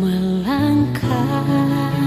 melangkah.